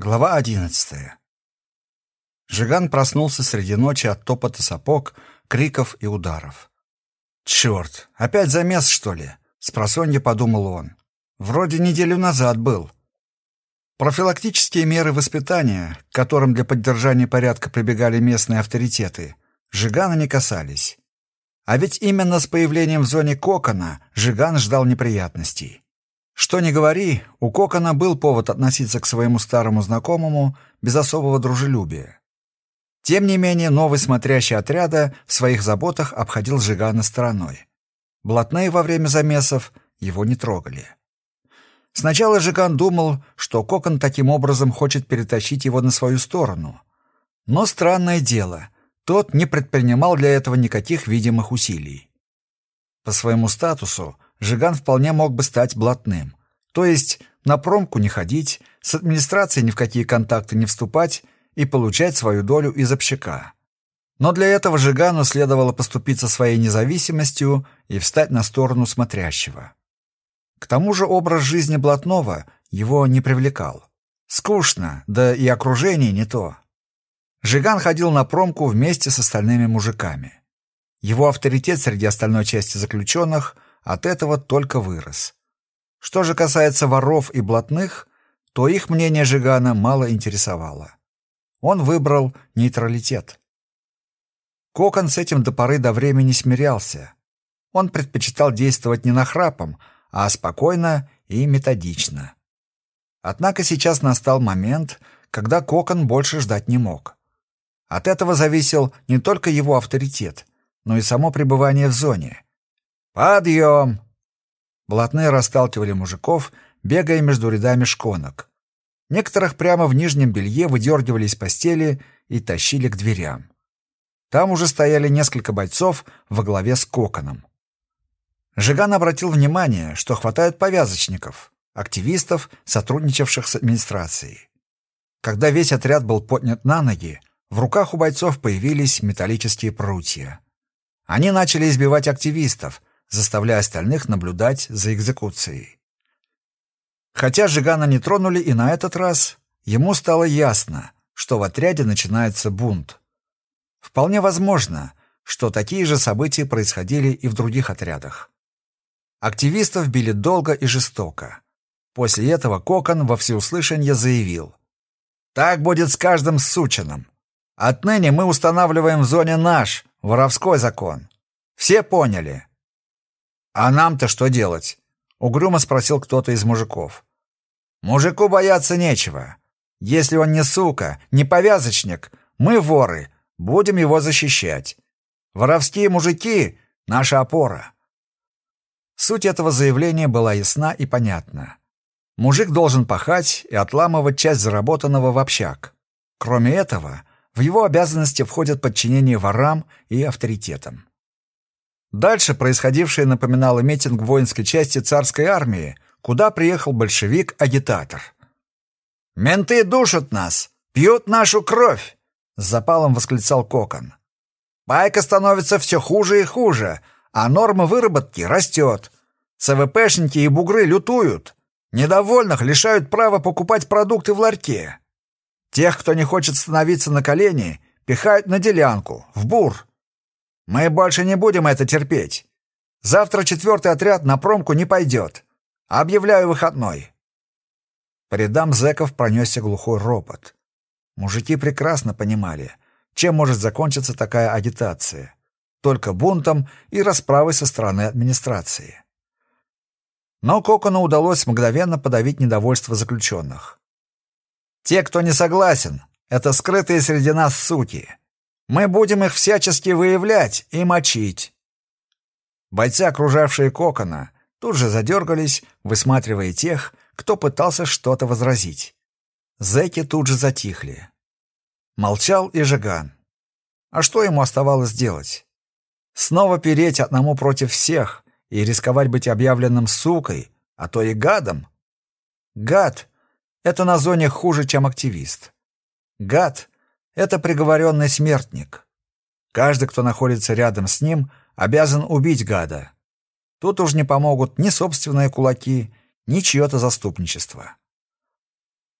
Глава одиннадцатая. Жиган проснулся среди ночи от топота сапог, криков и ударов. «Черт, опять замес, что ли?» — спросонья подумал он. «Вроде неделю назад был». Профилактические меры воспитания, к которым для поддержания порядка прибегали местные авторитеты, Жигана не касались. А ведь именно с появлением в зоне кокона Жиган ждал неприятностей. Что ни говори, у Кокона был повод относиться к своему старому знакомому без особого дружелюбия. Тем не менее, новый смотрящий отряда в своих заботах обходил Жигана стороной. Блатные во время замесов его не трогали. Сначала Жиган думал, что Кокон таким образом хочет перетащить его на свою сторону. Но странное дело, тот не предпринимал для этого никаких видимых усилий. По своему статусу Жиган вполне мог бы стать блатным. То есть на промку не ходить, с администрацией ни в какие контакты не вступать и получать свою долю из общака. Но для этого Жигану следовало поступиться своей независимостью и встать на сторону смотрящего. К тому же образ жизни блатного его не привлекал. Скучно, да и окружение не то. Жиган ходил на промку вместе с остальными мужиками. Его авторитет среди остальной части заключенных – от этого только вырос. Что же касается воров и блатных, то их мнение Жигана мало интересовало. Он выбрал нейтралитет. Кокон с этим до поры до времени смирялся. Он предпочитал действовать не нахрапом, а спокойно и методично. Однако сейчас настал момент, когда Кокон больше ждать не мог. От этого зависел не только его авторитет, но и само пребывание в зоне. «Подъем!» Блатные расталкивали мужиков, бегая между рядами шконок. Некоторых прямо в нижнем белье выдергивали из постели и тащили к дверям. Там уже стояли несколько бойцов во главе с коконом. Жиган обратил внимание, что хватает повязочников, активистов, сотрудничавших с администрацией. Когда весь отряд был поднят на ноги, в руках у бойцов появились металлические прутья. Они начали избивать активистов, заставляя остальных наблюдать за экзекуцией. Хотя Жигана не тронули и на этот раз, ему стало ясно, что в отряде начинается бунт. Вполне возможно, что такие же события происходили и в других отрядах. Активистов били долго и жестоко. После этого Кокон во всеуслышание заявил. «Так будет с каждым сучином. Отныне мы устанавливаем в зоне наш, воровской закон. Все поняли?» «А нам-то что делать?» — угрюмо спросил кто-то из мужиков. «Мужику бояться нечего. Если он не сука, не повязочник, мы воры, будем его защищать. Воровские мужики — наша опора». Суть этого заявления была ясна и понятна. Мужик должен пахать и отламывать часть заработанного в общак. Кроме этого, в его обязанности входят подчинение ворам и авторитетам. Дальше происходившее напоминало митинг воинской части царской армии, куда приехал большевик-агитатор. «Менты душат нас! Пьют нашу кровь!» — с запалом восклицал Кокон. «Пайка становится все хуже и хуже, а норма выработки растет. СВПшники и бугры лютуют. Недовольных лишают права покупать продукты в ларьке. Тех, кто не хочет становиться на колени, пихают на делянку, в бур. Мы больше не будем это терпеть. Завтра четвертый отряд на промку не пойдет. Объявляю выходной. По рядам зэков пронесся глухой ропот. Мужики прекрасно понимали, чем может закончиться такая агитация. Только бунтом и расправой со стороны администрации. Но Кокону удалось мгновенно подавить недовольство заключенных. «Те, кто не согласен, это скрытые среди нас суки. Мы будем их всячески выявлять и мочить. Бойцы, окружавшие Кокона, тут же задергались, высматривая тех, кто пытался что-то возразить. Зэки тут же затихли. Молчал и Жиган. А что ему оставалось делать? Снова переть одному против всех и рисковать быть объявленным сукой, а то и гадом? Гад — это на зоне хуже, чем активист. Гад это приговоренный смертник. Каждый, кто находится рядом с ним, обязан убить гада. Тут уж не помогут ни собственные кулаки, ни чье-то заступничество.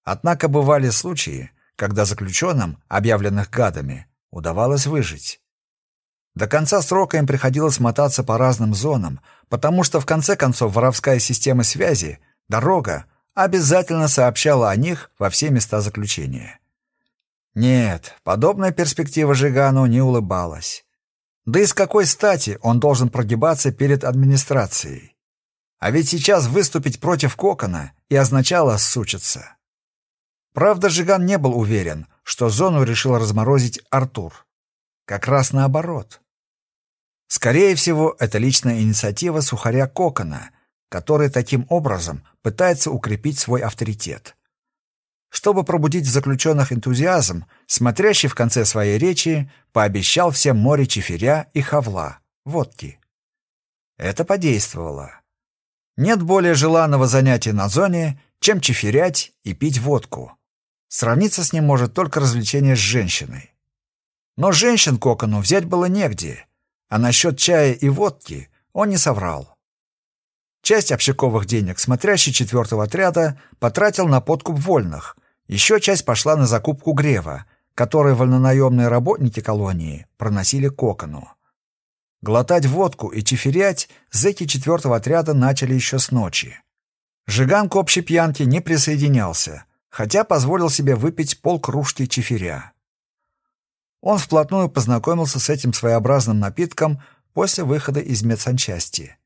Однако бывали случаи, когда заключенным, объявленных гадами, удавалось выжить. До конца срока им приходилось мотаться по разным зонам, потому что в конце концов воровская система связи, дорога, обязательно сообщала о них во все места заключения. Нет, подобная перспектива Жигану не улыбалась. Да и с какой стати он должен прогибаться перед администрацией? А ведь сейчас выступить против Кокона и означало сучиться. Правда, Жиган не был уверен, что зону решил разморозить Артур. Как раз наоборот. Скорее всего, это личная инициатива сухаря Кокона, который таким образом пытается укрепить свой авторитет. Чтобы пробудить в заключенных энтузиазм, смотрящий в конце своей речи пообещал всем море чефиря и хавла, водки. Это подействовало. Нет более желанного занятия на зоне, чем чефирять и пить водку. Сравниться с ним может только развлечение с женщиной. Но женщин Кокону взять было негде, а насчет чая и водки он не соврал. Часть общаковых денег смотрящий четвертого отряда потратил на подкуп вольных, еще часть пошла на закупку грева, который вольнонаемные работники колонии проносили к окону. Глотать водку и чефирять зэки четвертого отряда начали еще с ночи. Жиган к общей пьянке не присоединялся, хотя позволил себе выпить полкружки чефиря. Он вплотную познакомился с этим своеобразным напитком после выхода из медсанчасти.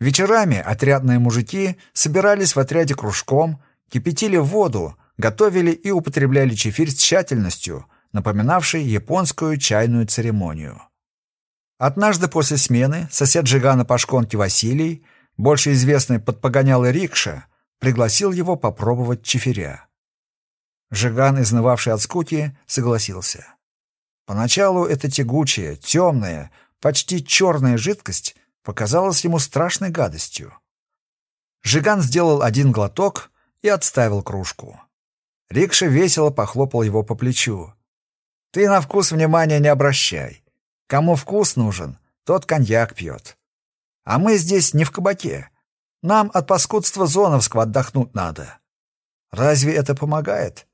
Вечерами отрядные мужики собирались в отряде кружком, кипятили воду, готовили и употребляли чефирь с тщательностью, напоминавшей японскую чайную церемонию. Однажды после смены сосед Жигана по шконке Василий, больше известный под погонялой рикша, пригласил его попробовать чефиря. Жиган, изнывавший от скуки, согласился. Поначалу эта тягучая, темная, почти черная жидкость показалась ему страшной гадостью. Жиган сделал один глоток и отставил кружку. Рикша весело похлопал его по плечу. «Ты на вкус внимания не обращай. Кому вкус нужен, тот коньяк пьет. А мы здесь не в кабаке. Нам от паскудства зоновского отдохнуть надо. Разве это помогает?»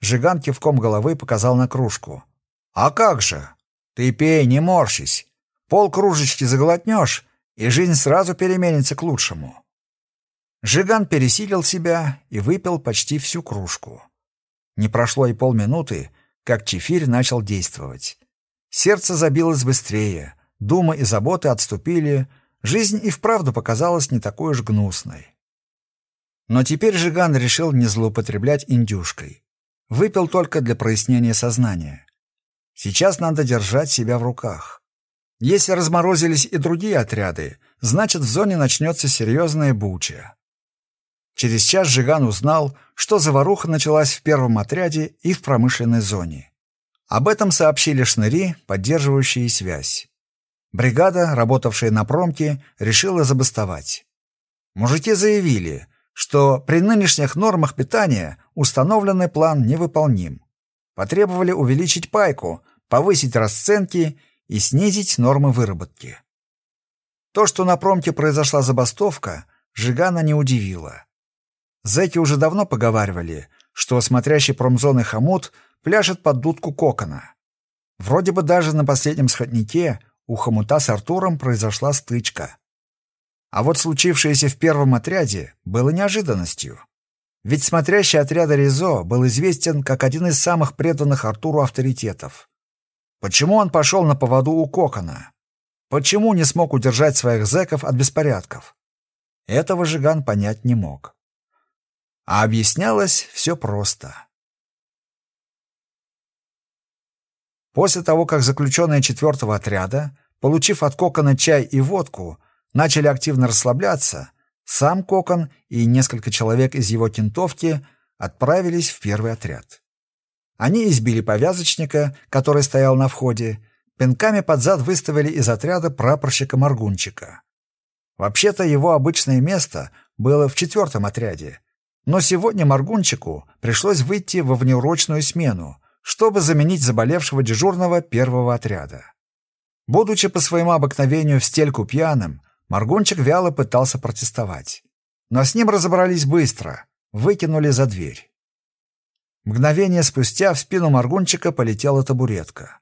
Жиган кивком головы показал на кружку. «А как же? Ты пей, не морщись. Пол кружечки заглотнешь, и жизнь сразу переменится к лучшему». Жиган пересилил себя и выпил почти всю кружку. Не прошло и полминуты, как чефирь начал действовать. Сердце забилось быстрее, думы и заботы отступили, жизнь и вправду показалась не такой уж гнусной. Но теперь Жиган решил не злоупотреблять индюшкой. Выпил только для прояснения сознания. Сейчас надо держать себя в руках. Если разморозились и другие отряды, значит, в зоне начнется серьезная буча. Через час Жиган узнал, что заваруха началась в первом отряде и в промышленной зоне. Об этом сообщили шныри, поддерживающие связь. Бригада, работавшая на промке, решила забастовать. Мужики заявили, что при нынешних нормах питания установленный план невыполним. Потребовали увеличить пайку, повысить расценки и снизить нормы выработки. То, что на промке произошла забастовка, Жигана не удивило. Зэки уже давно поговаривали, что смотрящий промзоны хомут пляшет под дудку кокона. Вроде бы даже на последнем сходнике у хомута с Артуром произошла стычка. А вот случившееся в первом отряде было неожиданностью. Ведь смотрящий отряда Ризо был известен как один из самых преданных Артуру авторитетов. Почему он пошел на поводу у Кокона? Почему не смог удержать своих зэков от беспорядков? Этого Жиган понять не мог. А объяснялось все просто. После того, как заключенные четвертого отряда, получив от Кокона чай и водку, начали активно расслабляться, сам Кокон и несколько человек из его кентовки отправились в первый отряд. Они избили повязочника, который стоял на входе, пинками под зад выставили из отряда прапорщика Маргунчика. Вообще-то его обычное место было в четвертом отряде, но сегодня Маргунчику пришлось выйти во внеурочную смену, чтобы заменить заболевшего дежурного первого отряда. Будучи по своему обыкновению в стельку пьяным, Маргунчик вяло пытался протестовать. Но с ним разобрались быстро, выкинули за дверь. Мгновение спустя в спину Маргунчика полетела табуретка.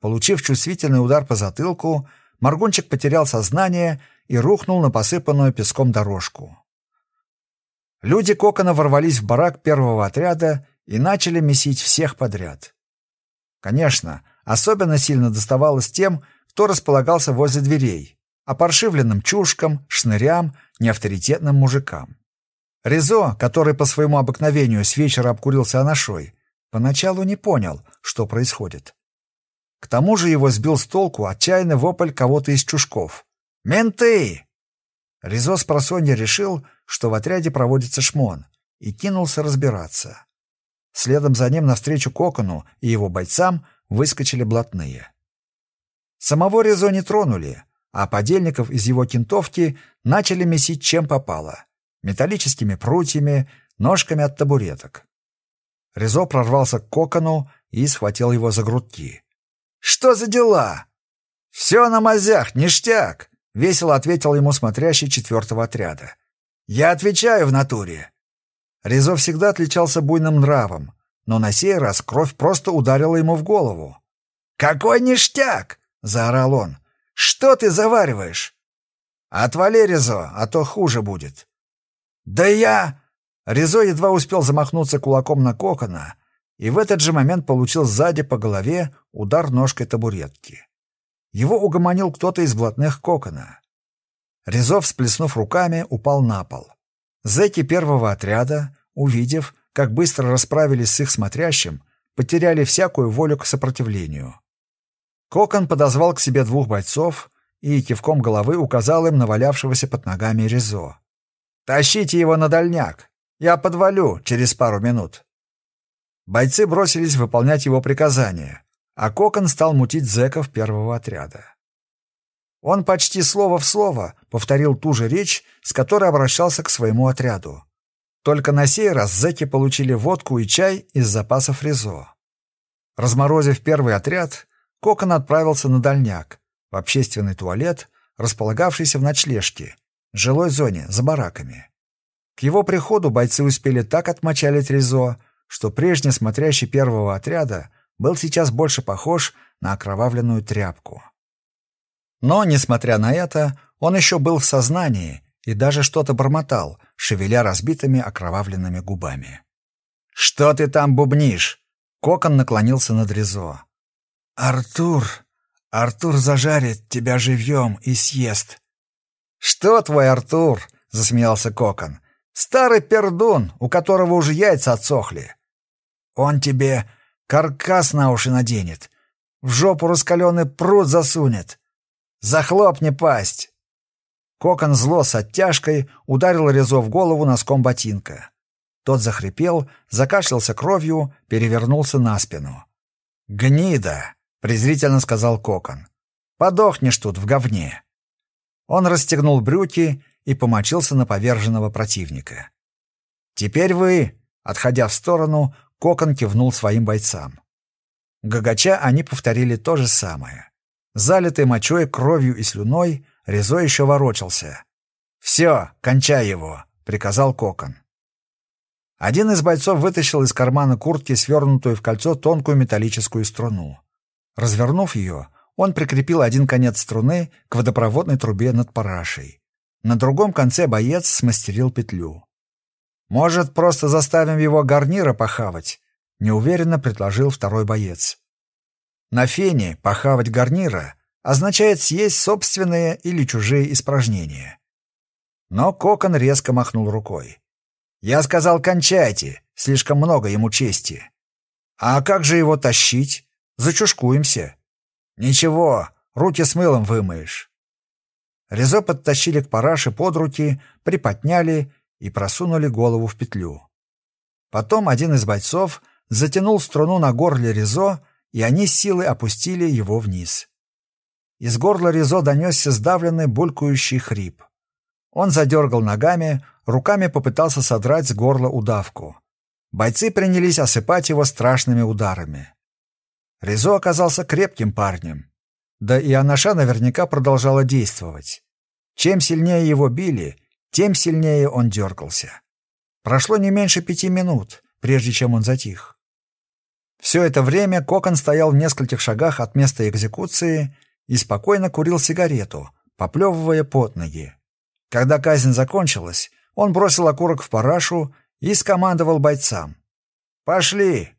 Получив чувствительный удар по затылку, Маргунчик потерял сознание и рухнул на посыпанную песком дорожку. Люди Кокона ворвались в барак первого отряда и начали месить всех подряд. Конечно, особенно сильно доставалось тем, кто располагался возле дверей, опоршивленным чушкам, шнырям, неавторитетным мужикам. Резо, который по своему обыкновению с вечера обкурился анашой, поначалу не понял, что происходит. К тому же его сбил с толку отчаянный вопль кого-то из чушков. «Менты!» Резо с просонья решил, что в отряде проводится шмон, и кинулся разбираться. Следом за ним навстречу Кокону и его бойцам выскочили блатные. Самого Резо не тронули, а подельников из его кентовки начали месить чем попало — металлическими прутьями, ножками от табуреток. Резо прорвался к Кокону и схватил его за грудки. «Что за дела?» «Все на мазях, ништяк!» — весело ответил ему смотрящий четвертого отряда. «Я отвечаю в натуре!» Резо всегда отличался буйным нравом, но на сей раз кровь просто ударила ему в голову. «Какой ништяк!» — заорал он. Что ты завариваешь? Отвали, Резо, а то хуже будет. Да я... Резо едва успел замахнуться кулаком на кокона, и в этот же момент получил сзади по голове удар ножкой табуретки. Его угомонил кто-то из блатных кокона. Резо, всплеснув руками, упал на пол. Зэки первого отряда, увидев, как быстро расправились с их смотрящим, потеряли всякую волю к сопротивлению. Кокон подозвал к себе двух бойцов и кивком головы указал им на валявшегося под ногами Резо. «Тащите его на дальняк! Я подвалю через пару минут!» Бойцы бросились выполнять его приказания, а Кокон стал мутить зэков первого отряда. Он почти слово в слово повторил ту же речь, с которой обращался к своему отряду. Только на сей раз зэки получили водку и чай из запасов Резо. Разморозив первый отряд, Кокон отправился на дальняк, в общественный туалет, располагавшийся в ночлежке, жилой зоне, за бараками. К его приходу бойцы успели так отмочалить Резо, что прежний смотрящий первого отряда был сейчас больше похож на окровавленную тряпку. Но, несмотря на это, он еще был в сознании и даже что-то бормотал, шевеля разбитыми окровавленными губами. «Что ты там бубнишь?» Кокон наклонился над Резо. «Артур! Артур зажарит тебя живьем и съест!» «Что твой Артур?» — засмеялся Кокон. «Старый пердун, у которого уже яйца отсохли. Он тебе каркас на уши наденет, в жопу раскаленный пруд засунет. Захлопни пасть!» Кокон зло с оттяжкой ударил Резо в голову носком ботинка. Тот захрипел, закашлялся кровью, перевернулся на спину. «Гнида!» презрительно сказал Кокон. Подохнешь тут в говне. Он расстегнул брюки и помочился на поверженного противника. Теперь вы, отходя в сторону, Кокон кивнул своим бойцам. Гагача они повторили то же самое. Залитый мочой, кровью и слюной, Резо еще ворочался. «Все, кончай его», — приказал Кокон. Один из бойцов вытащил из кармана куртки свернутую в кольцо тонкую металлическую струну. Развернув ее, он прикрепил один конец струны к водопроводной трубе над парашей. На другом конце боец смастерил петлю. «Может, просто заставим его гарнира похавать?» — неуверенно предложил второй боец. На фене похавать гарнира означает съесть собственные или чужие испражнения. Но Кокон резко махнул рукой. «Я сказал, кончайте, слишком много ему чести. А как же его тащить?» Зачушкуемся. Ничего, руки с мылом вымоешь. Резо подтащили к параше под руки, приподняли и просунули голову в петлю. Потом один из бойцов затянул струну на горле Резо, и они с силой опустили его вниз. Из горла Резо донесся сдавленный булькающий хрип. Он задергал ногами, руками попытался содрать с горла удавку. Бойцы принялись осыпать его страшными ударами. Резо оказался крепким парнем. Да и Анаша наверняка продолжала действовать. Чем сильнее его били, тем сильнее он дергался. Прошло не меньше пяти минут, прежде чем он затих. Все это время Кокон стоял в нескольких шагах от места экзекуции и спокойно курил сигарету, поплевывая под ноги. Когда казнь закончилась, он бросил окурок в парашу и скомандовал бойцам. «Пошли!»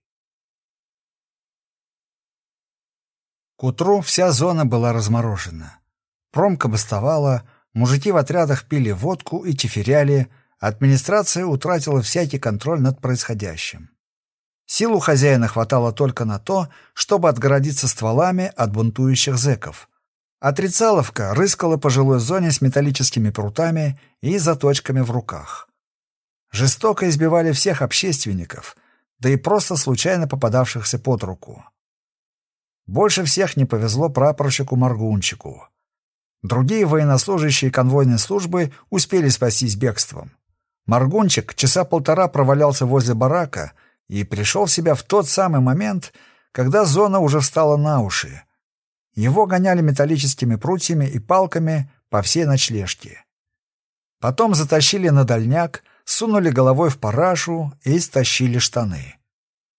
К утру вся зона была разморожена. Промка бастовала, мужики в отрядах пили водку и чеферяли, администрация утратила всякий контроль над происходящим. Силу хозяина хватало только на то, чтобы отгородиться стволами от бунтующих зэков. Отрицаловка рыскала по жилой зоне с металлическими прутами и заточками в руках. Жестоко избивали всех общественников, да и просто случайно попадавшихся под руку. Больше всех не повезло прапорщику Маргунчику. Другие военнослужащие конвойной службы успели спастись бегством. Маргунчик часа полтора провалялся возле барака и пришел в себя в тот самый момент, когда зона уже встала на уши. Его гоняли металлическими прутьями и палками по всей ночлежке. Потом затащили на дальняк, сунули головой в парашу и стащили штаны.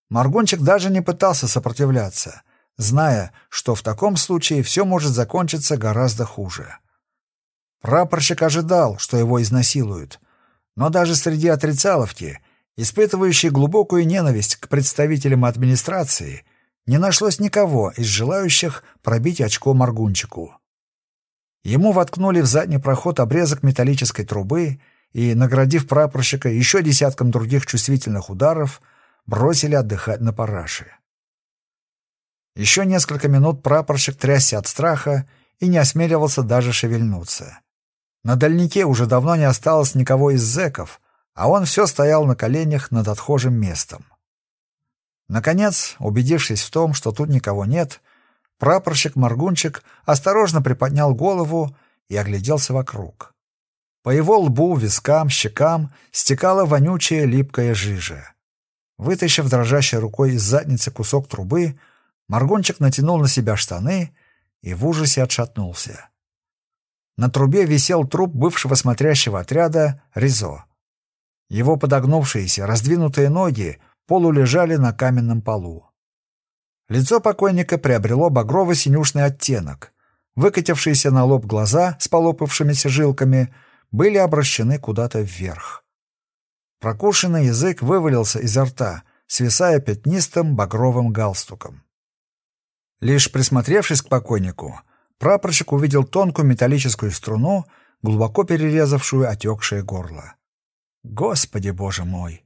Маргунчик даже не пытался сопротивляться, зная, что в таком случае все может закончиться гораздо хуже. Прапорщик ожидал, что его изнасилуют, но даже среди отрицаловки, испытывающей глубокую ненависть к представителям администрации, не нашлось никого из желающих пробить очко Маргунчику. Ему воткнули в задний проход обрезок металлической трубы и, наградив прапорщика еще десятком других чувствительных ударов, бросили отдыхать на параше. Еще несколько минут прапорщик трясся от страха и не осмеливался даже шевельнуться. На дальнике уже давно не осталось никого из зэков, а он все стоял на коленях над отхожим местом. Наконец, убедившись в том, что тут никого нет, прапорщик Маргунчик осторожно приподнял голову и огляделся вокруг. По его лбу, вискам, щекам стекала вонючая липкая жижа. Вытащив дрожащей рукой из задницы кусок трубы, Маргунчик натянул на себя штаны и в ужасе отшатнулся. На трубе висел труп бывшего смотрящего отряда Ризо. Его подогнувшиеся, раздвинутые ноги полулежали на каменном полу. Лицо покойника приобрело багрово-синюшный оттенок. Выкатившиеся на лоб глаза с полопавшимися жилками были обращены куда-то вверх. Прокушенный язык вывалился изо рта, свисая пятнистым багровым галстуком. Лишь присмотревшись к покойнику, прапорщик увидел тонкую металлическую струну, глубоко перерезавшую отекшее горло. Господи, боже мой!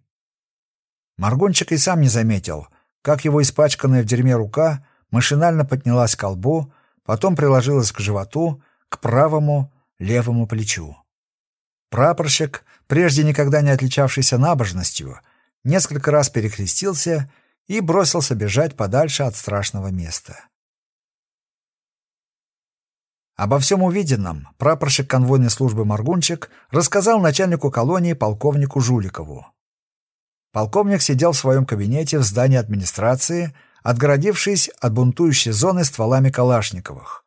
Маргончик и сам не заметил, как его испачканная в дерьме рука машинально поднялась к колбу, потом приложилась к животу, к правому, левому плечу. Прапорщик, прежде никогда не отличавшийся набожностью, несколько раз перекрестился и бросился бежать подальше от страшного места. Обо всем увиденном прапорщик конвойной службы Маргунчик рассказал начальнику колонии полковнику Жуликову. Полковник сидел в своем кабинете в здании администрации, отгородившись от бунтующей зоны стволами Калашниковых.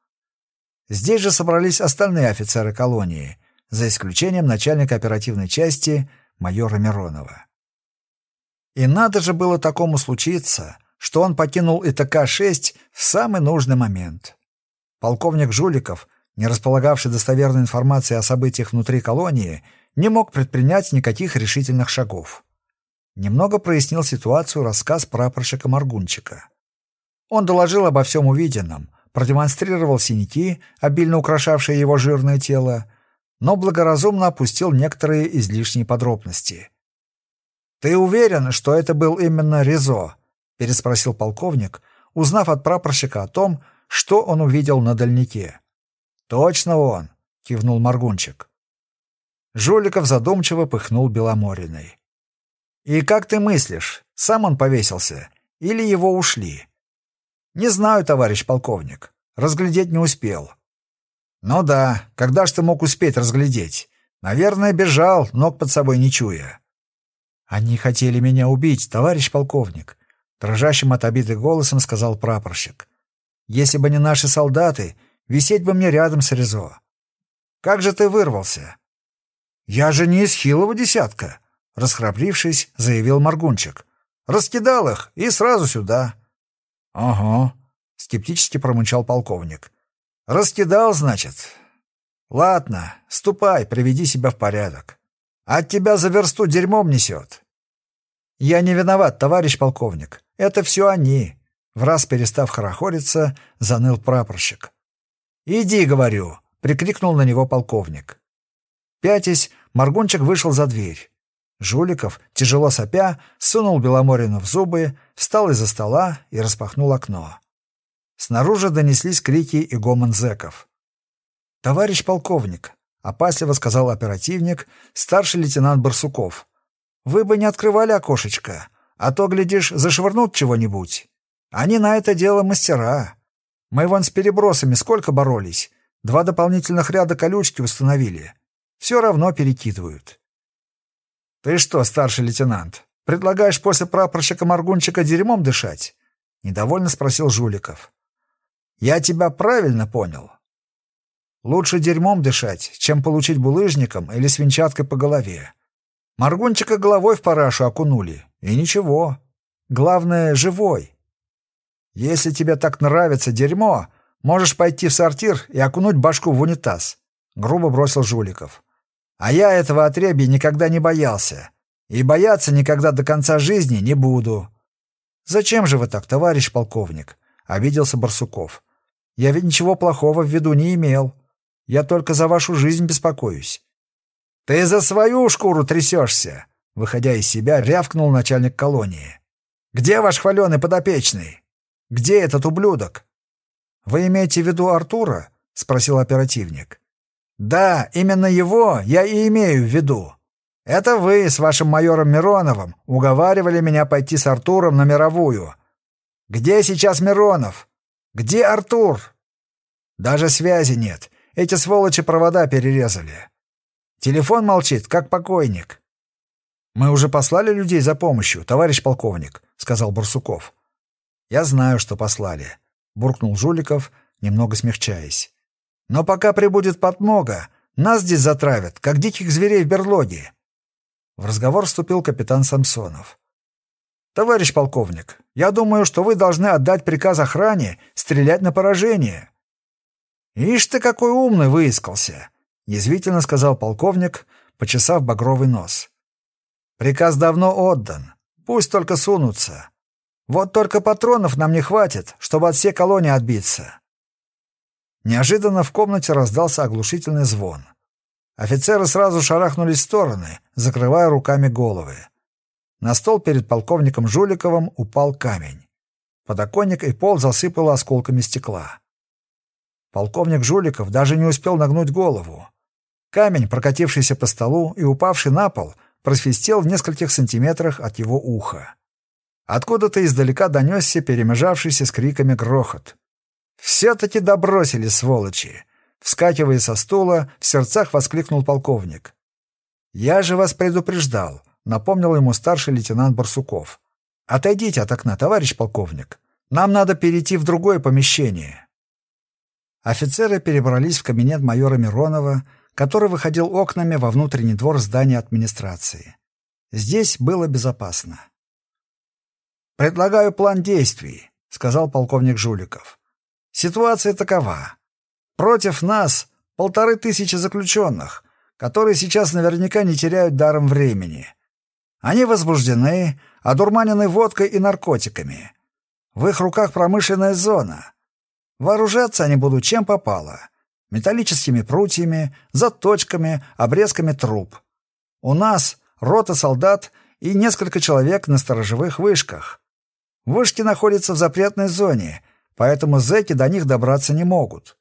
Здесь же собрались остальные офицеры колонии, за исключением начальника оперативной части майора Миронова. И надо же было такому случиться, что он покинул ИТК-6 в самый нужный момент. Полковник Жуликов, не располагавший достоверной информацией о событиях внутри колонии, не мог предпринять никаких решительных шагов. Немного прояснил ситуацию рассказ прапорщика Маргунчика. Он доложил обо всем увиденном, продемонстрировал синяки, обильно украшавшие его жирное тело, но благоразумно опустил некоторые излишние подробности. «Ты уверен, что это был именно Ризо?» — переспросил полковник, узнав от прапорщика о том, что он увидел на дальнике. «Точно он!» — кивнул Маргунчик. Жуликов задумчиво пыхнул Беломориной. «И как ты мыслишь, сам он повесился или его ушли?» «Не знаю, товарищ полковник. Разглядеть не успел». «Ну да, когда ж ты мог успеть разглядеть? Наверное, бежал, ног под собой не чуя». «Они хотели меня убить, товарищ полковник», — дрожащим от обиды голосом сказал прапорщик. «Если бы не наши солдаты, висеть бы мне рядом с Резо. Как же ты вырвался?» «Я же не из хилого десятка», — расхрабрившись, заявил Маргунчик. «Раскидал их и сразу сюда. «Ага», — скептически промычал полковник. «Раскидал, значит? Ладно, ступай, приведи себя в порядок. От тебя за версту дерьмом несет». «Я не виноват, товарищ полковник. Это все они», — враз перестав хорохориться, заныл прапорщик. «Иди, — говорю», — прикрикнул на него полковник. Пятясь, Маргунчик вышел за дверь. Жуликов, тяжело сопя, сунул Беломорину в зубы, встал из-за стола и распахнул окно. Снаружи донеслись крики и гомон зэков. «Товарищ полковник», — опасливо сказал оперативник, старший лейтенант Барсуков, «вы бы не открывали окошечко, а то, глядишь, зашвырнут чего-нибудь. Они на это дело мастера. Мы вон с перебросами сколько боролись, два дополнительных ряда колючки установили. Все равно перекидывают». «Ты что, старший лейтенант, предлагаешь после прапорщика-моргунчика дерьмом дышать?» — недовольно спросил Жуликов. «Я тебя правильно понял?» «Лучше дерьмом дышать, чем получить булыжником или свинчаткой по голове. Моргунчика головой в парашу окунули, и ничего. Главное — живой. Если тебе так нравится дерьмо, можешь пойти в сортир и окунуть башку в унитаз», — грубо бросил Жуликов. А я этого отребья никогда не боялся. И бояться никогда до конца жизни не буду. «Зачем же вы так, товарищ полковник?» — обиделся Барсуков. «Я ведь ничего плохого в виду не имел. Я только за вашу жизнь беспокоюсь». «Ты за свою шкуру трясешься!» — выходя из себя, рявкнул начальник колонии. «Где ваш хваленый подопечный? Где этот ублюдок?» «Вы имеете в виду Артура?» — спросил оперативник. Да, именно его я и имею в виду. Это вы с вашим майором Мироновым уговаривали меня пойти с Артуром на мировую. Где сейчас Миронов? Где Артур? Даже связи нет. Эти сволочи провода перерезали. Телефон молчит, как покойник. Мы уже послали людей за помощью, товарищ полковник, сказал Барсуков. Я знаю, что послали, буркнул Жуликов, немного смягчаясь. Но пока прибудет подмога, нас здесь затравят, как диких зверей в берлоге. В разговор вступил капитан Самсонов. «Товарищ полковник, я думаю, что вы должны отдать приказ охране стрелять на поражение». «Ишь ты, какой умный выискался!» — язвительно сказал полковник, почесав багровый нос. «Приказ давно отдан. Пусть только сунутся. Вот только патронов нам не хватит, чтобы от всей колонии отбиться. Неожиданно в комнате раздался оглушительный звон. Офицеры сразу шарахнулись в стороны, закрывая руками головы. На стол перед полковником Жуликовым упал камень. Подоконник и пол засыпало осколками стекла. Полковник Жуликов даже не успел нагнуть голову. Камень, прокатившийся по столу и упавший на пол, просвистел в нескольких сантиметрах от его уха. Откуда-то издалека донесся перемежавшийся с криками грохот. «Все-таки добросили, сволочи!» Вскакивая со стула, в сердцах воскликнул полковник. «Я же вас предупреждал», — напомнил ему старший лейтенант Барсуков. «Отойдите от окна, товарищ полковник. Нам надо перейти в другое помещение». Офицеры перебрались в кабинет майора Миронова, который выходил окнами во внутренний двор здания администрации. Здесь было безопасно. «Предлагаю план действий», — сказал полковник Жуликов. Ситуация такова. Против нас полторы тысячи заключенных, которые сейчас наверняка не теряют даром времени. Они возбуждены, одурманены водкой и наркотиками. В их руках промышленная зона. Вооружаться они будут чем попало. Металлическими прутьями, заточками, обрезками труб. У нас рота солдат и несколько человек на сторожевых вышках. Вышки находятся в запретной зоне — поэтому зэки до них добраться не могут.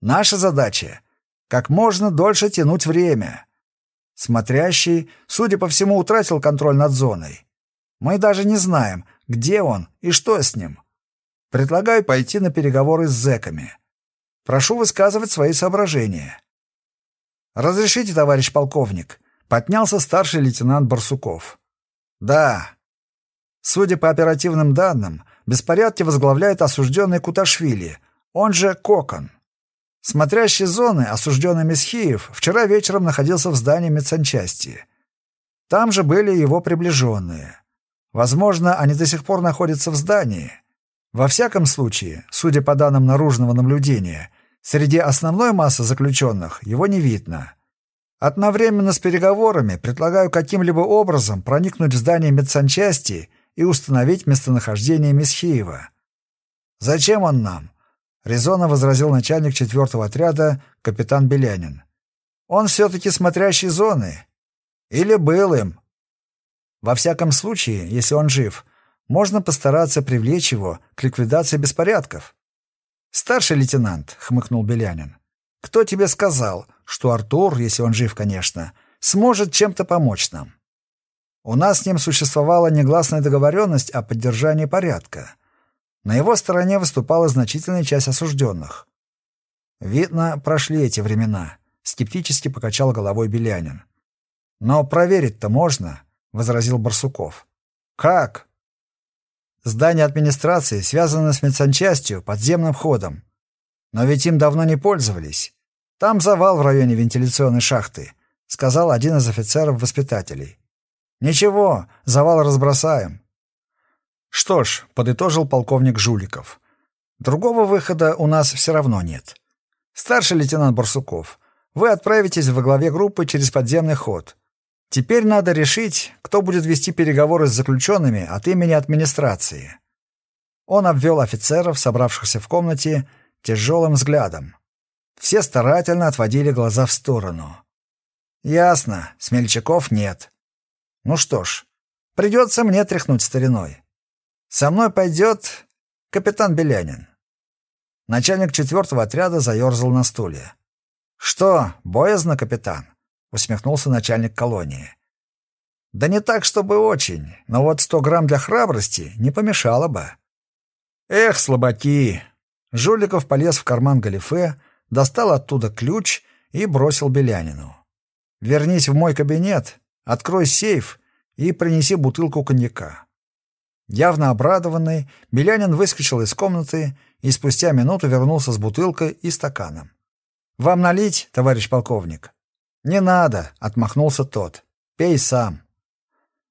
Наша задача — как можно дольше тянуть время. Смотрящий, судя по всему, утратил контроль над зоной. Мы даже не знаем, где он и что с ним. Предлагаю пойти на переговоры с зэками. Прошу высказывать свои соображения. «Разрешите, товарищ полковник?» — поднялся старший лейтенант Барсуков. «Да». Судя по оперативным данным, Беспорядки возглавляет осужденный Куташвили, он же Кокон. Смотрящий зоны, осужденный Месхиев, вчера вечером находился в здании медсанчасти. Там же были его приближенные. Возможно, они до сих пор находятся в здании. Во всяком случае, судя по данным наружного наблюдения, среди основной массы заключенных его не видно. Одновременно с переговорами предлагаю каким-либо образом проникнуть в здание медсанчасти и установить местонахождение Месхиева. «Зачем он нам?» — резонно возразил начальник четвертого отряда капитан Белянин. «Он все-таки смотрящий зоны. Или был им. Во всяком случае, если он жив, можно постараться привлечь его к ликвидации беспорядков». «Старший лейтенант», — хмыкнул Белянин, — «кто тебе сказал, что Артур, если он жив, конечно, сможет чем-то помочь нам. У нас с ним существовала негласная договоренность о поддержании порядка. На его стороне выступала значительная часть осужденных. Видно, прошли эти времена, скептически покачал головой Белянин. Но проверить-то можно, возразил Барсуков. Как? Здание администрации связано с медсанчастью, подземным ходом. Но ведь им давно не пользовались. Там завал в районе вентиляционной шахты, сказал один из офицеров-воспитателей. Ничего, завал разбросаем. Что ж, подытожил полковник Жуликов. Другого выхода у нас все равно нет. Старший лейтенант Барсуков, вы отправитесь во главе группы через подземный ход. Теперь надо решить, кто будет вести переговоры с заключенными от имени администрации. Он обвел офицеров, собравшихся в комнате, тяжелым взглядом. Все старательно отводили глаза в сторону. «Ясно, смельчаков нет. Ну что ж, придется мне тряхнуть стариной. Со мной пойдет капитан Белянин». Начальник четвертого отряда заерзал на стуле. «Что, боязно, капитан?» — усмехнулся начальник колонии. «Да не так, чтобы очень, но вот сто грамм для храбрости не помешало бы». «Эх, слабаки!» Жуликов полез в карман галифе, достал оттуда ключ и бросил Белянину. «Вернись в мой кабинет, открой сейф и принеси бутылку коньяка». Явно обрадованный, Белянин выскочил из комнаты и спустя минуту вернулся с бутылкой и стаканом. «Вам налить, товарищ полковник?» «Не надо», — отмахнулся тот. «Пей сам».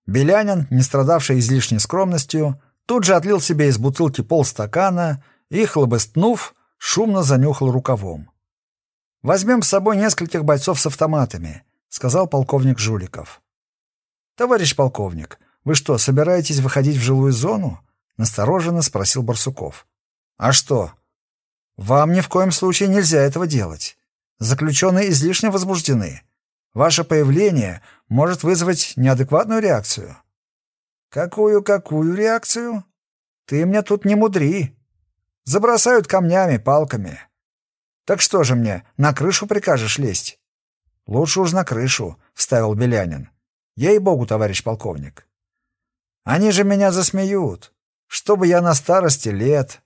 Белянин, не страдавший излишней скромностью, тут же отлил себе из бутылки полстакана и, хлобыстнув, шумно занюхал рукавом. «Возьмем с собой нескольких бойцов с автоматами», — сказал полковник Жуликов. «Товарищ полковник, вы что, собираетесь выходить в жилую зону?» — настороженно спросил Барсуков. «А что? Вам ни в коем случае нельзя этого делать. Заключенные излишне возбуждены. Ваше появление может вызвать неадекватную реакцию». «Какую-какую реакцию? Ты мне тут не мудри», Забросают камнями, палками. Так что же мне, на крышу прикажешь лезть? Лучше уж на крышу, вставил Белянин. Ей-богу, товарищ полковник. Они же меня засмеют. Чтобы я на старости лет.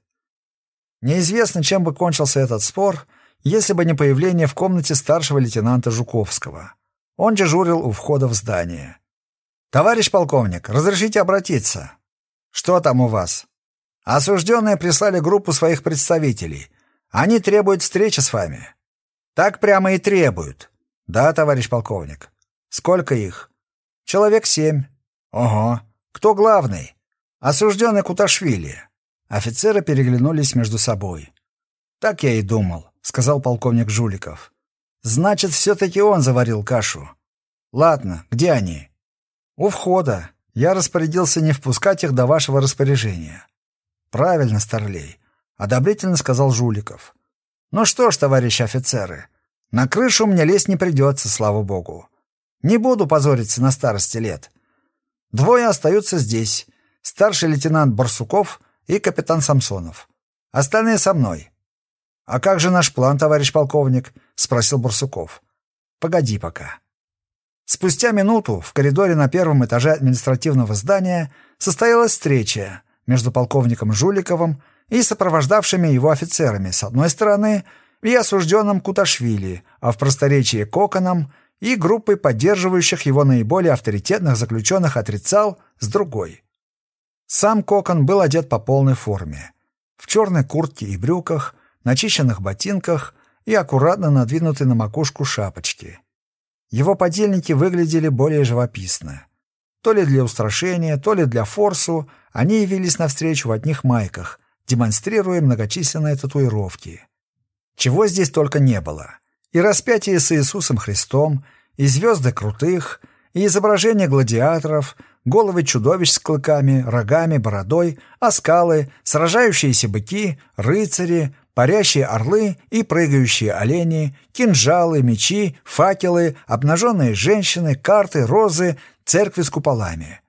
Неизвестно, чем бы кончился этот спор, если бы не появление в комнате старшего лейтенанта Жуковского. Он дежурил у входа в здание. «Товарищ полковник, разрешите обратиться?» «Что там у вас?» Осужденные прислали группу своих представителей. Они требуют встречи с вами. Так прямо и требуют. Да, товарищ полковник. Сколько их? Человек семь. Ого. Кто главный? Осужденный Куташвили. Офицеры переглянулись между собой. Так я и думал, сказал полковник Жуликов. Значит, все-таки он заварил кашу. Ладно, где они? У входа. Я распорядился не впускать их до вашего распоряжения. «Правильно, Старлей», — одобрительно сказал Жуликов. «Ну что ж, товарищи офицеры, на крышу мне лезть не придется, слава богу. Не буду позориться на старости лет. Двое остаются здесь, старший лейтенант Барсуков и капитан Самсонов. Остальные со мной». «А как же наш план, товарищ полковник?» — спросил Барсуков. «Погоди пока». Спустя минуту в коридоре на первом этаже административного здания состоялась встреча, между полковником Жуликовым и сопровождавшими его офицерами с одной стороны и осужденным Куташвили, а в просторечии Коконом и группой поддерживающих его наиболее авторитетных заключенных отрицал с другой. Сам Кокон был одет по полной форме. В черной куртке и брюках, начищенных ботинках и аккуратно надвинутой на макушку шапочки. Его подельники выглядели более живописно. То ли для устрашения, то ли для форсу, они явились навстречу в одних майках, демонстрируя многочисленные татуировки. Чего здесь только не было. И распятие с Иисусом Христом, и звезды крутых, и изображения гладиаторов, головы чудовищ с клыками, рогами, бородой, оскалы, сражающиеся быки, рыцари, парящие орлы и прыгающие олени, кинжалы, мечи, факелы, обнаженные женщины, карты, розы, церкви с куполами.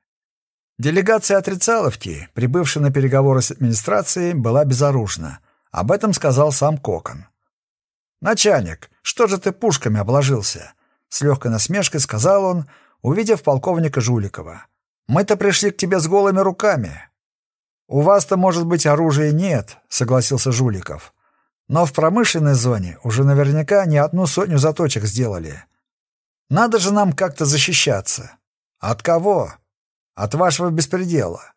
Делегация отрицаловки, прибывшая на переговоры с администрацией, была безоружна. Об этом сказал сам Кокон. «Начальник, что же ты пушками обложился?» С легкой насмешкой сказал он, увидев полковника Жуликова. «Мы-то пришли к тебе с голыми руками». «У вас-то, может быть, оружия нет», — согласился Жуликов. «Но в промышленной зоне уже наверняка не одну сотню заточек сделали. Надо же нам как-то защищаться. От кого? От вашего беспредела».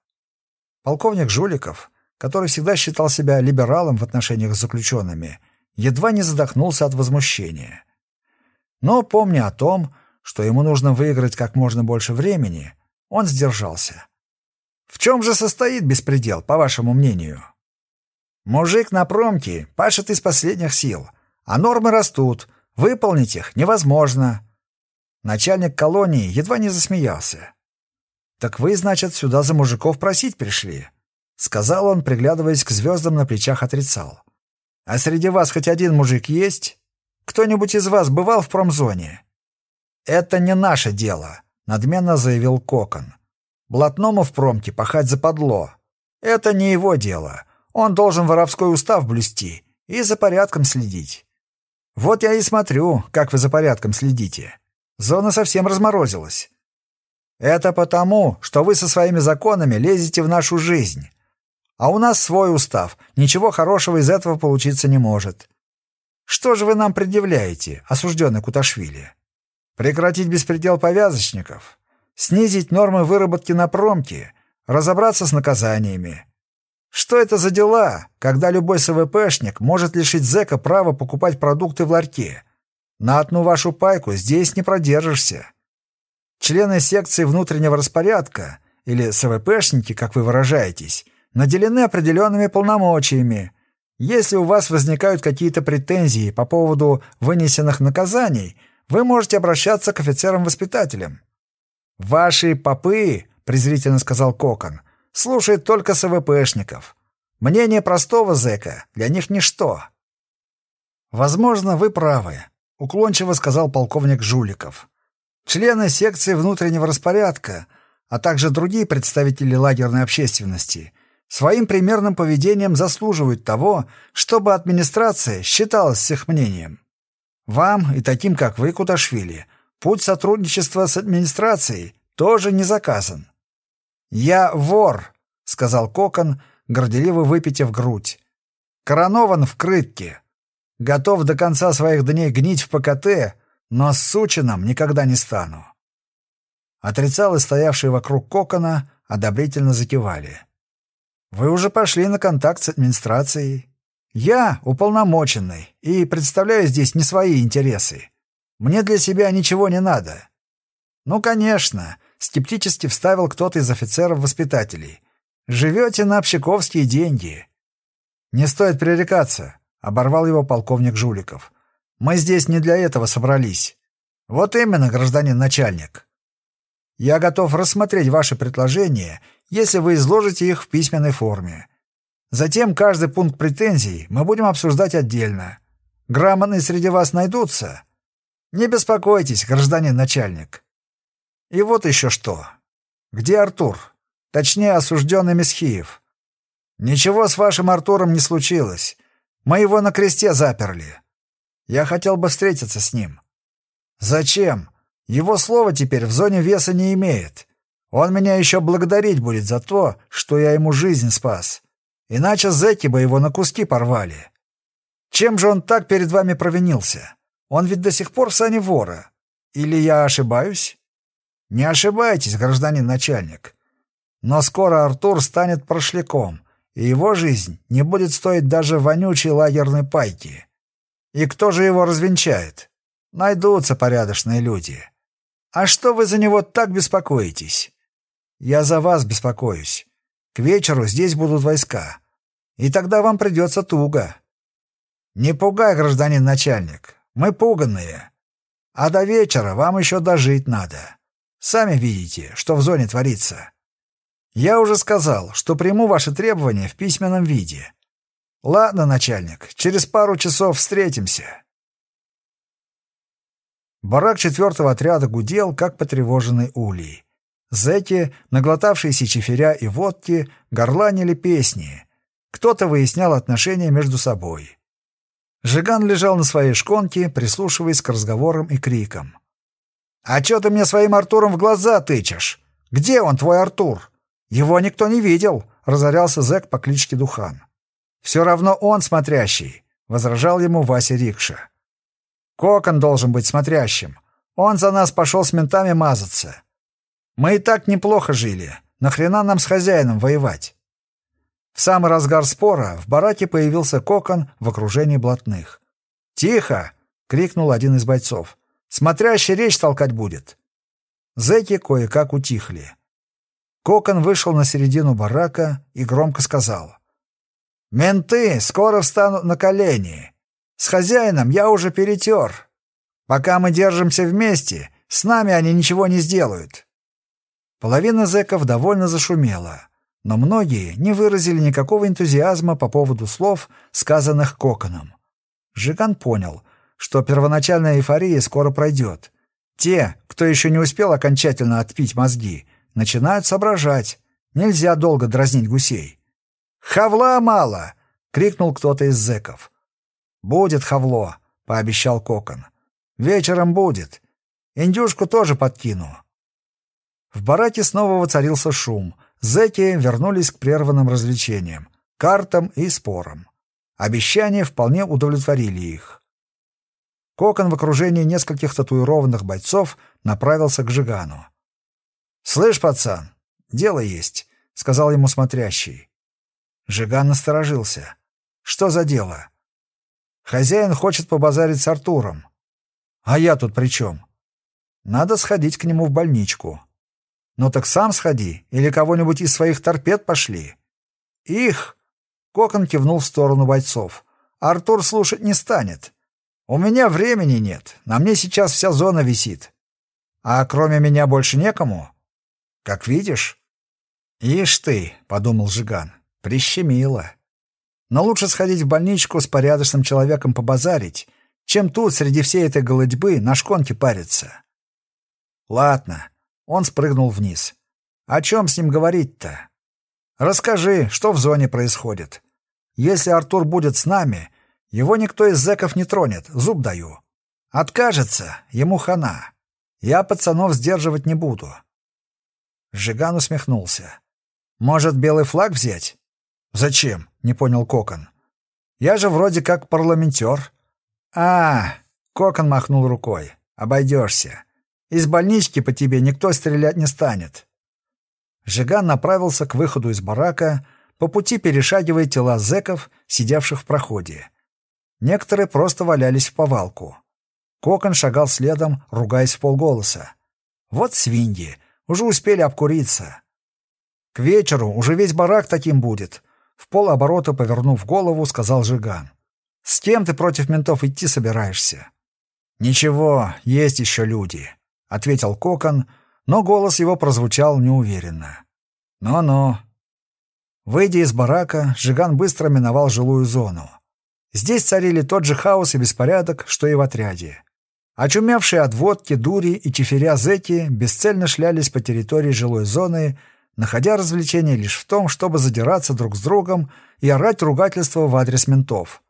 Полковник Жуликов, который всегда считал себя либералом в отношениях с заключенными, едва не задохнулся от возмущения. Но, помня о том, что ему нужно выиграть как можно больше времени, он сдержался. В чем же состоит беспредел, по вашему мнению? Мужик на промке пашет из последних сил, а нормы растут, выполнить их невозможно. Начальник колонии едва не засмеялся. «Так вы, значит, сюда за мужиков просить пришли?» — сказал он, приглядываясь к звездам на плечах отрицал. «А среди вас хоть один мужик есть? Кто-нибудь из вас бывал в промзоне?» «Это не наше дело», — надменно заявил Кокон. «Блатному в промке пахать западло. Это не его дело. Он должен воровской устав блюсти и за порядком следить. Вот я и смотрю, как вы за порядком следите. Зона совсем разморозилась. Это потому, что вы со своими законами лезете в нашу жизнь. А у нас свой устав, ничего хорошего из этого получиться не может. Что же вы нам предъявляете, осужденный Куташвили? Прекратить беспредел повязочников? Снизить нормы выработки на промке? Разобраться с наказаниями? Что это за дела, когда любой СВПшник может лишить зэка права покупать продукты в ларьке? На одну вашу пайку здесь не продержишься. Члены секции внутреннего распорядка, или СВПшники, как вы выражаетесь, наделены определенными полномочиями. Если у вас возникают какие-то претензии по поводу вынесенных наказаний, вы можете обращаться к офицерам-воспитателям. «Ваши попы», — презрительно сказал Кокон, — «слушают только СВПшников. Мнение простого зэка для них ничто». «Возможно, вы правы», — уклончиво сказал полковник Жуликов. Члены секции внутреннего распорядка, а также другие представители лагерной общественности своим примерным поведением заслуживают того, чтобы администрация считалась с их мнением. Вам и таким, как вы, Куташвили, путь сотрудничества с администрацией тоже не заказан. «Я вор», — сказал Кокон, горделиво выпитив грудь. «Коронован в крытке. Готов до конца своих дней гнить в ПКТ, но с сучином никогда не стану. Отрицалы, стоявшие вокруг кокона, одобрительно закивали. «Вы уже пошли на контакт с администрацией. Я уполномоченный и представляю здесь не свои интересы. Мне для себя ничего не надо». «Ну, конечно», — скептически вставил кто-то из офицеров-воспитателей. «Живете на общаковские деньги». «Не стоит пререкаться», — оборвал его полковник Жуликов. Мы здесь не для этого собрались. Вот именно, гражданин начальник. Я готов рассмотреть ваши предложения, если вы изложите их в письменной форме. Затем каждый пункт претензий мы будем обсуждать отдельно. Грамотные среди вас найдутся? Не беспокойтесь, гражданин начальник. И вот еще что. Где Артур? Точнее, осужденный Месхиев. Ничего с вашим Артуром не случилось. Мы его на кресте заперли. Я хотел бы встретиться с ним. Зачем? Его слово теперь в зоне веса не имеет. Он меня еще благодарить будет за то, что я ему жизнь спас. Иначе зэки бы его на куски порвали. Чем же он так перед вами провинился? Он ведь до сих пор в сане вора. Или я ошибаюсь? Не ошибайтесь, гражданин начальник. Но скоро Артур станет прошляком, и его жизнь не будет стоить даже вонючей лагерной пайки. И кто же его развенчает? Найдутся порядочные люди. А что вы за него так беспокоитесь? Я за вас беспокоюсь. К вечеру здесь будут войска. И тогда вам придется туго. Не пугай, гражданин начальник, мы пуганные. А до вечера вам еще дожить надо. Сами видите, что в зоне творится. Я уже сказал, что приму ваши требования в письменном виде. Ладно, начальник, через пару часов встретимся. Барак четвертого отряда гудел, как потревоженный улей. Зэки, наглотавшиеся чеферя и водки, горланили песни. Кто-то выяснял отношения между собой. Жиган лежал на своей шконке, прислушиваясь к разговорам и крикам. «А чё ты мне своим Артуром в глаза тычешь? Где он, твой Артур? Его никто не видел», — разорялся зэк по кличке Духан. «Все равно он смотрящий», — возражал ему Вася Рикша. «Кокон должен быть смотрящим. Он за нас пошел с ментами мазаться. Мы и так неплохо жили. Нахрена нам с хозяином воевать?» В самый разгар спора в бараке появился кокон в окружении блатных. «Тихо!» — крикнул один из бойцов. Смотрящий речь толкать будет. Зэки кое-как утихли. Кокон вышел на середину барака и громко сказал. «Менты скоро встанут на колени. С хозяином я уже перетер. Пока мы держимся вместе, с нами они ничего не сделают». Половина зэков довольно зашумела, но многие не выразили никакого энтузиазма по поводу слов, сказанных Коконом. Жиган понял, что первоначальная эйфория скоро пройдет. Те, кто еще не успел окончательно отпить мозги, начинают соображать. Нельзя долго дразнить гусей. «Хавла мало!» — крикнул кто-то из зэков. «Будет хавло», — пообещал Кокон. «Вечером будет. Индюшку тоже подкину». В бараке снова воцарился шум. Зэки вернулись к прерванным развлечениям, картам и спорам. Обещания вполне удовлетворили их. Кокон в окружении нескольких татуированных бойцов направился к Жигану. «Слышь, пацан, дело есть», — сказал ему смотрящий. Жиган насторожился. «Что за дело?» «Хозяин хочет побазарить с Артуром». «А я тут при чем?» «Надо сходить к нему в больничку». «Ну так сам сходи, или кого-нибудь из своих торпед пошли». «Их!» — Кокон кивнул в сторону бойцов. «Артур слушать не станет. У меня времени нет, на мне сейчас вся зона висит. А кроме меня больше некому? Как видишь. Ишь ты, подумал Жиган, прищемило. Но лучше сходить в больничку с порядочным человеком побазарить, чем тут среди всей этой голодьбы на шконке париться. Ладно, он спрыгнул вниз. О чем с ним говорить-то? Расскажи, что в зоне происходит. Если Артур будет с нами, его никто из зэков не тронет, зуб даю. Откажется, ему хана. Я пацанов сдерживать не буду. Жиган усмехнулся. Может, белый флаг взять? Зачем? Не понял Кокон. Я же вроде как парламентер. А, Кокон махнул рукой. Обойдешься. Из больнички по тебе никто стрелять не станет. Жиган направился к выходу из барака, по пути перешагивая тела зэков, сидевших в проходе. Некоторые просто валялись в повалку. Кокон шагал следом, ругаясь в полголоса. «Вот свиньи! Уже успели обкуриться!» «К вечеру уже весь барак таким будет!» В полоборота, повернув голову, сказал Жиган. «С кем ты против ментов идти собираешься?» «Ничего, есть еще люди», — ответил Кокон, но голос его прозвучал неуверенно. «Ну-ну». Выйдя из барака, Жиган быстро миновал жилую зону. Здесь царили тот же хаос и беспорядок, что и в отряде. Очумевшие от водки, дури и чеферя зэки бесцельно шлялись по территории жилой зоны, находя развлечение лишь в том, чтобы задираться друг с другом и орать ругательства в адрес ментов.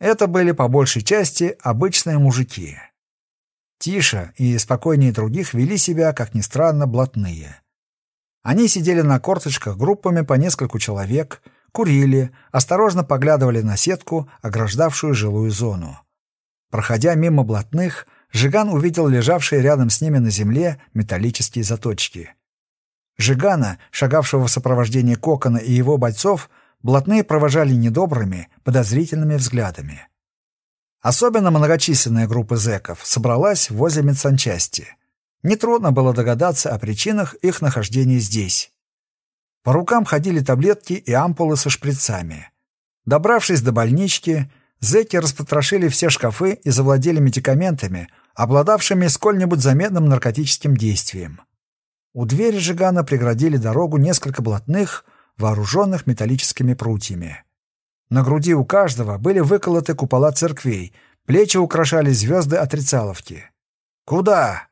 Это были по большей части обычные мужики. Тише и спокойнее других вели себя, как ни странно, блатные. Они сидели на корточках группами по нескольку человек — курили, осторожно поглядывали на сетку, ограждавшую жилую зону. Проходя мимо блатных, Жиган увидел лежавшие рядом с ними на земле металлические заточки. Жигана, шагавшего в сопровождении Кокона и его бойцов, блатные провожали недобрыми, подозрительными взглядами. Особенно многочисленная группа зэков собралась возле медсанчасти. Нетрудно было догадаться о причинах их нахождения здесь. По рукам ходили таблетки и ампулы со шприцами. Добравшись до больнички, зэки распотрошили все шкафы и завладели медикаментами, обладавшими сколь-нибудь заметным наркотическим действием. У двери Жигана преградили дорогу несколько блатных, вооруженных металлическими прутьями. На груди у каждого были выколоты купола церквей, плечи украшали звезды отрицаловки. «Куда?»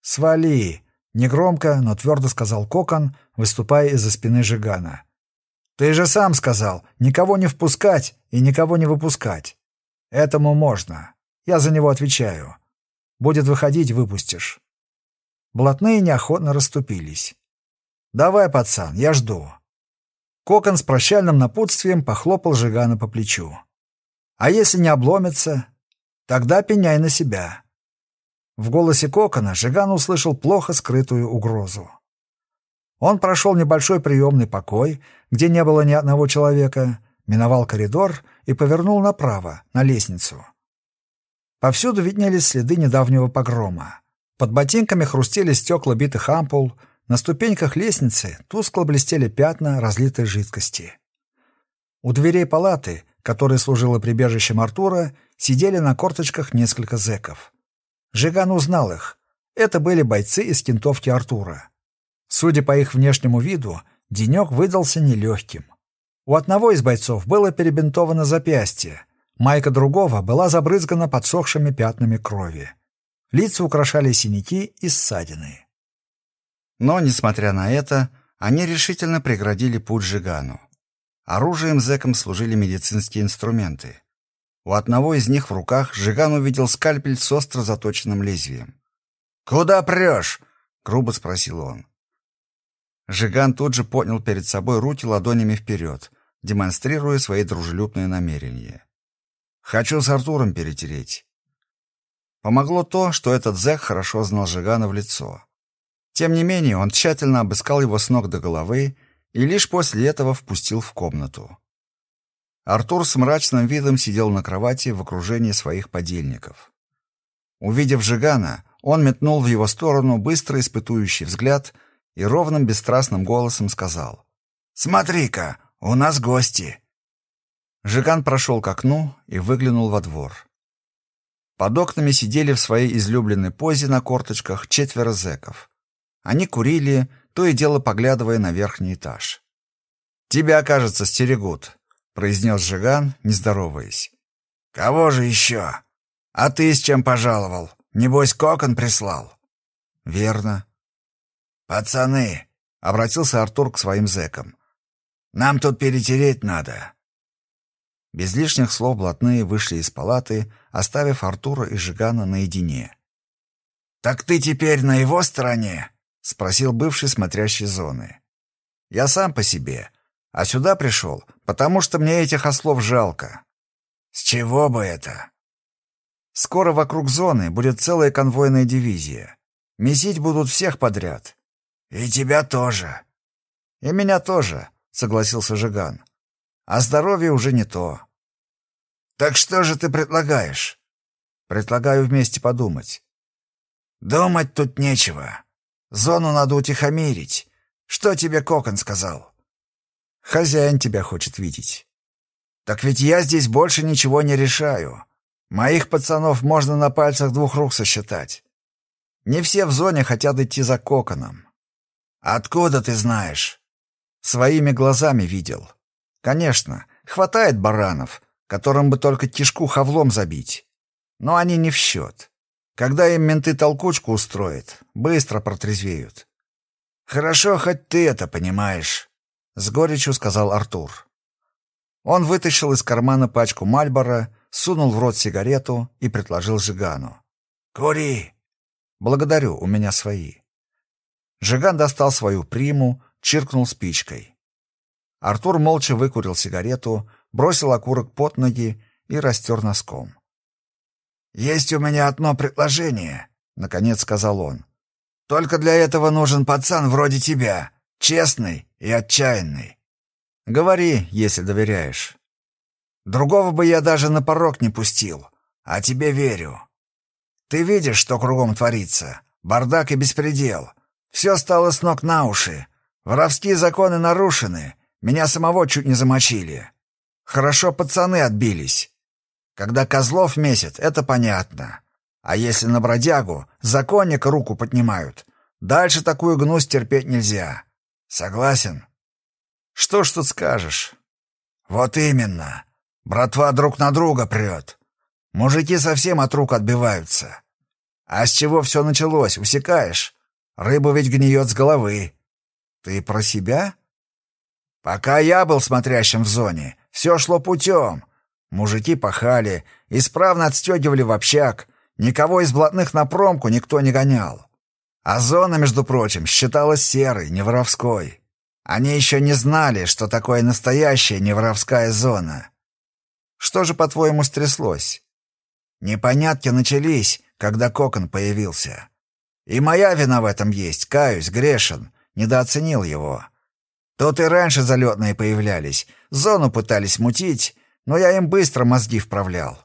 «Свали!» — негромко, но твердо сказал Кокон, выступая из-за спины Жигана. «Ты же сам сказал, никого не впускать и никого не выпускать. Этому можно. Я за него отвечаю. Будет выходить — выпустишь». Блатные неохотно расступились. «Давай, пацан, я жду». Кокон с прощальным напутствием похлопал Жигана по плечу. «А если не обломится, тогда пеняй на себя». В голосе Кокона Жиган услышал плохо скрытую угрозу. Он прошел небольшой приемный покой, где не было ни одного человека, миновал коридор и повернул направо, на лестницу. Повсюду виднелись следы недавнего погрома. Под ботинками хрустели стекла битых ампул — на ступеньках лестницы тускло блестели пятна разлитой жидкости. У дверей палаты, которая служила прибежищем Артура, сидели на корточках несколько зэков. Жиган узнал их. Это были бойцы из кентовки Артура. Судя по их внешнему виду, денек выдался нелегким. У одного из бойцов было перебинтовано запястье, майка другого была забрызгана подсохшими пятнами крови. Лица украшали синяки и ссадины. Но, несмотря на это, они решительно преградили путь Жигану. Оружием зэкам служили медицинские инструменты. У одного из них в руках Жиган увидел скальпель с остро заточенным лезвием. «Куда прешь?» — грубо спросил он. Жиган тут же поднял перед собой руки ладонями вперед, демонстрируя свои дружелюбные намерения. «Хочу с Артуром перетереть». Помогло то, что этот зэк хорошо знал Жигана в лицо. Тем не менее, он тщательно обыскал его с ног до головы и лишь после этого впустил в комнату. Артур с мрачным видом сидел на кровати в окружении своих подельников. Увидев Жигана, он метнул в его сторону быстро испытующий взгляд и ровным бесстрастным голосом сказал «Смотри-ка, у нас гости!» Жиган прошел к окну и выглянул во двор. Под окнами сидели в своей излюбленной позе на корточках четверо зэков. Они курили, то и дело поглядывая на верхний этаж. «Тебя, кажется, стерегут», — произнес Жиган, не здороваясь. «Кого же еще? А ты с чем пожаловал? Небось, кокон прислал?» «Верно». «Пацаны», — обратился Артур к своим зэкам, — «нам тут перетереть надо». Без лишних слов блатные вышли из палаты, оставив Артура и Жигана наедине. «Так ты теперь на его стороне?» — спросил бывший смотрящий зоны. «Я сам по себе, а сюда пришел, потому что мне этих ослов жалко». «С чего бы это?» «Скоро вокруг зоны будет целая конвойная дивизия. Месить будут всех подряд». «И тебя тоже». «И меня тоже», — согласился Жиган. «А здоровье уже не то». «Так что же ты предлагаешь?» «Предлагаю вместе подумать». «Думать тут нечего. Зону надо утихомирить. Что тебе Кокон сказал? Хозяин тебя хочет видеть. Так ведь я здесь больше ничего не решаю. Моих пацанов можно на пальцах двух рук сосчитать. Не все в зоне хотят идти за Коконом. Откуда ты знаешь? Своими глазами видел. Конечно, хватает баранов, которым бы только кишку хавлом забить. Но они не в счет. Когда им менты толкучку устроят, быстро протрезвеют. «Хорошо, хоть ты это понимаешь», — с горечью сказал Артур. Он вытащил из кармана пачку Мальбора, сунул в рот сигарету и предложил Жигану. «Кури!» «Благодарю, у меня свои». Жиган достал свою приму, чиркнул спичкой. Артур молча выкурил сигарету, бросил окурок под ноги и растер носком. «Есть у меня одно предложение», — наконец сказал он. «Только для этого нужен пацан вроде тебя, честный и отчаянный. Говори, если доверяешь. Другого бы я даже на порог не пустил, а тебе верю. Ты видишь, что кругом творится? Бардак и беспредел. Все стало с ног на уши. Воровские законы нарушены. Меня самого чуть не замочили. Хорошо пацаны отбились. Когда козлов месят, это понятно. А если на бродягу, законника руку поднимают. Дальше такую гнусь терпеть нельзя. Согласен? Что ж тут скажешь? Вот именно. Братва друг на друга прет. Мужики совсем от рук отбиваются. А с чего все началось, усекаешь? Рыба ведь гниет с головы. Ты про себя? Пока я был смотрящим в зоне, все шло путем. Мужики пахали, исправно отстегивали в общак, никого из блатных на промку никто не гонял. А зона, между прочим, считалась серой, не воровской. Они еще не знали, что такое настоящая неворовская зона. Что же, по-твоему, стряслось? Непонятки начались, когда кокон появился. И моя вина в этом есть, каюсь, грешен, недооценил его. Тут и раньше залетные появлялись, зону пытались мутить, но я им быстро мозги вправлял.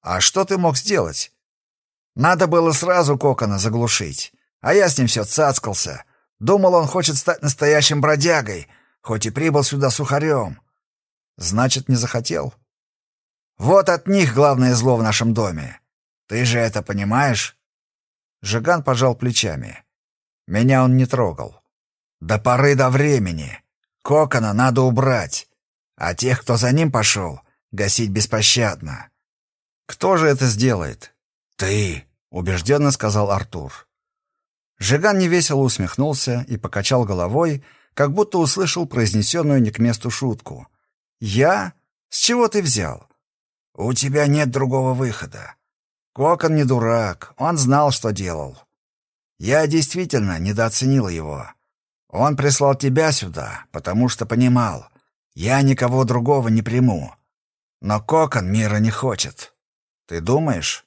А что ты мог сделать? Надо было сразу кокона заглушить, а я с ним все цацкался. Думал, он хочет стать настоящим бродягой, хоть и прибыл сюда сухарем. Значит, не захотел? Вот от них главное зло в нашем доме. Ты же это понимаешь?» Жиган пожал плечами. Меня он не трогал. «До поры до времени. Кокона надо убрать, а тех, кто за ним пошел, гасить беспощадно». «Кто же это сделает?» «Ты», — убежденно сказал Артур. Жиган невесело усмехнулся и покачал головой, как будто услышал произнесенную не к месту шутку. «Я? С чего ты взял? «У тебя нет другого выхода. Кокон не дурак, он знал, что делал. Я действительно недооценил его. Он прислал тебя сюда, потому что понимал, я никого другого не приму. Но Кокон мира не хочет. Ты думаешь?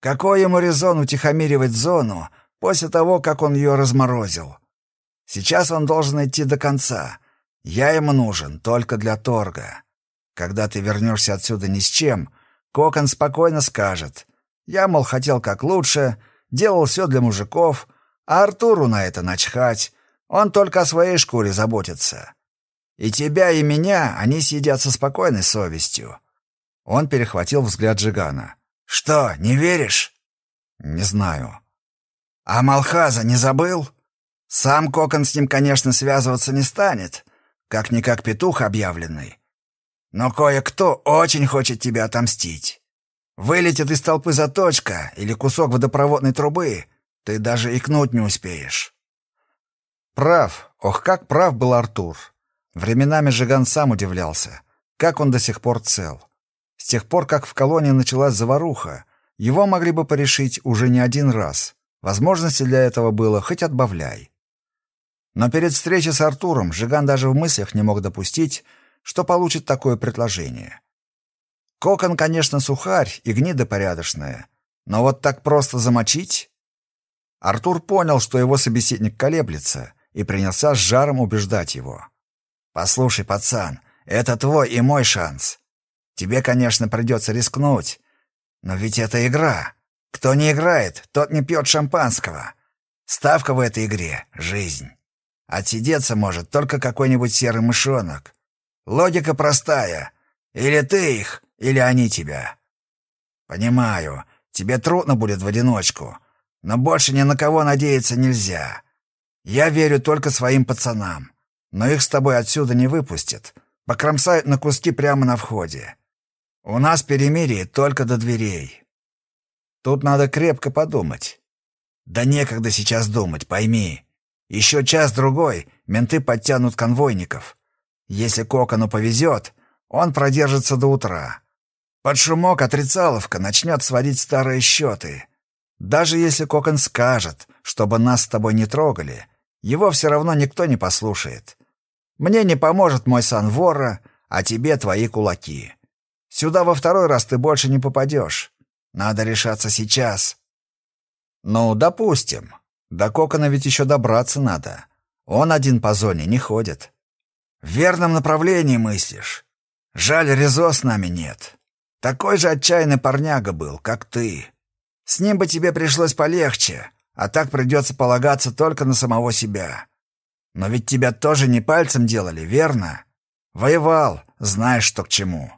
Какой ему резон утихомиривать зону после того, как он ее разморозил? Сейчас он должен идти до конца. Я ему нужен только для торга. Когда ты вернешься отсюда ни с чем, Кокон спокойно скажет. Я, мол, хотел как лучше, делал все для мужиков, а Артуру на это начхать. Он только о своей шкуре заботится. И тебя, и меня они сидят со спокойной совестью. Он перехватил взгляд Джигана. «Что, не веришь?» «Не знаю». «А Малхаза не забыл?» «Сам Кокон с ним, конечно, связываться не станет, как-никак петух объявленный. Но кое-кто очень хочет тебя отомстить. Вылетит из толпы заточка или кусок водопроводной трубы, ты даже икнуть не успеешь. Прав, ох, как прав был Артур. Временами Жиган сам удивлялся, как он до сих пор цел. С тех пор, как в колонии началась заваруха, его могли бы порешить уже не один раз. Возможности для этого было хоть отбавляй. Но перед встречей с Артуром Жиган даже в мыслях не мог допустить, что получит такое предложение. Кокон, конечно, сухарь и гнида порядочная, но вот так просто замочить? Артур понял, что его собеседник колеблется, и принялся с жаром убеждать его. «Послушай, пацан, это твой и мой шанс. Тебе, конечно, придется рискнуть, но ведь это игра. Кто не играет, тот не пьет шампанского. Ставка в этой игре — жизнь. Отсидеться может только какой-нибудь серый мышонок, Логика простая. Или ты их, или они тебя. Понимаю, тебе трудно будет в одиночку, но больше ни на кого надеяться нельзя. Я верю только своим пацанам, но их с тобой отсюда не выпустят. Покромсают на куски прямо на входе. У нас перемирие только до дверей. Тут надо крепко подумать. Да некогда сейчас думать, пойми. Еще час-другой менты подтянут конвойников. Если Кокону повезет, он продержится до утра. Под шумок отрицаловка начнет сводить старые счеты. Даже если Кокон скажет, чтобы нас с тобой не трогали, его все равно никто не послушает. Мне не поможет мой сан вора, а тебе твои кулаки. Сюда во второй раз ты больше не попадешь. Надо решаться сейчас. Ну, допустим. До Кокона ведь еще добраться надо. Он один по зоне не ходит. В верном направлении мыслишь. Жаль, Резо с нами нет. Такой же отчаянный парняга был, как ты. С ним бы тебе пришлось полегче, а так придется полагаться только на самого себя. Но ведь тебя тоже не пальцем делали, верно? Воевал, знаешь, что к чему.